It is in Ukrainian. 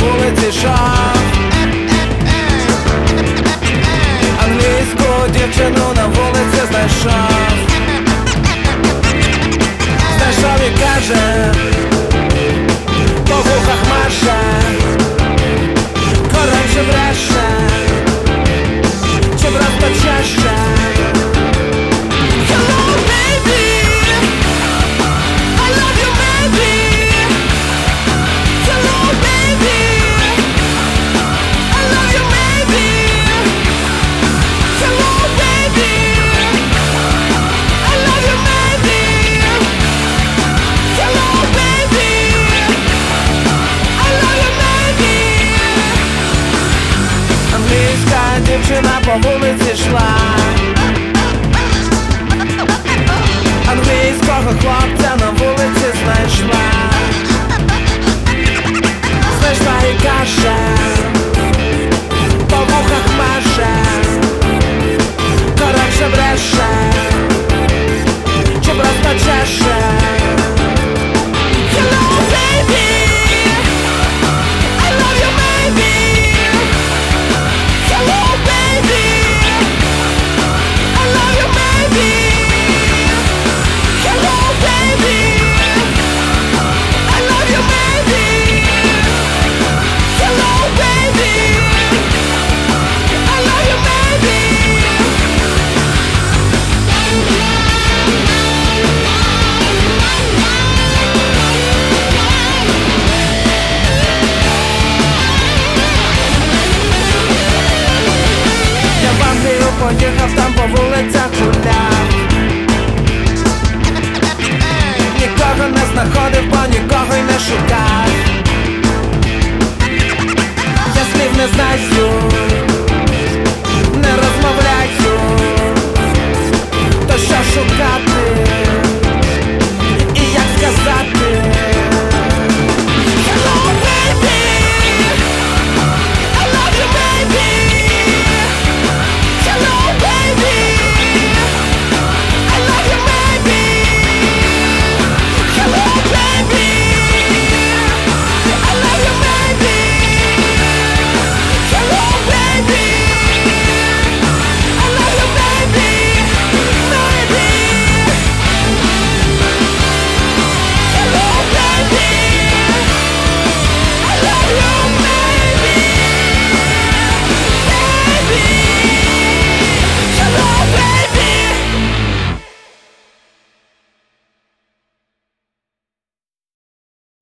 вулиці йшов Англійську дівчину на